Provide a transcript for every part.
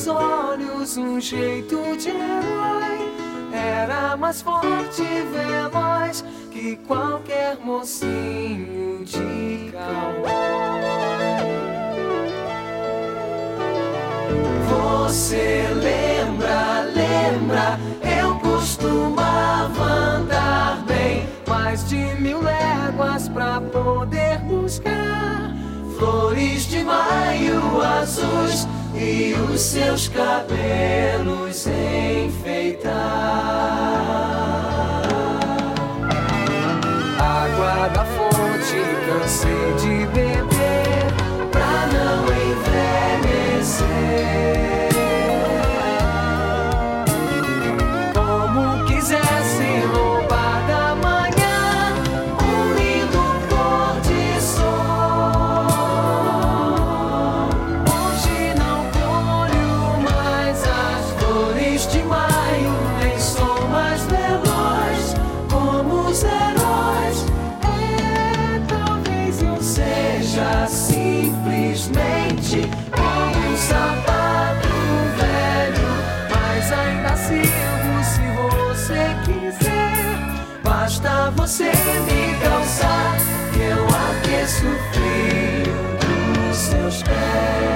seus olhos um jeito de herói. Era mais forte e veloz que qualquer mocinho de cowboy. Você lembra, lembra? Eu costumava andar bem mais de mil léguas pra poder buscar flores de maio e os seus cabelos enfeitar. Água da fonte, cansei de beber Basta você me calçar, eu aqueço o frio dos seus pés.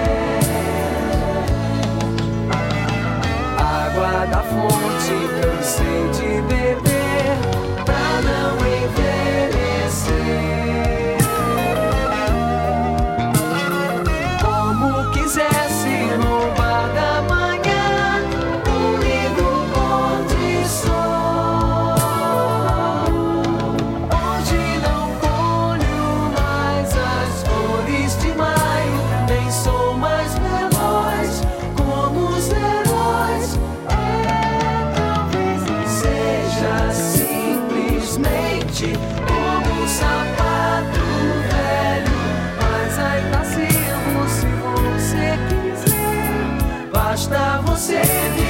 Como um sapato velho, mas ainda sirvo se você quiser. Basta você me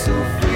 quiser. Basta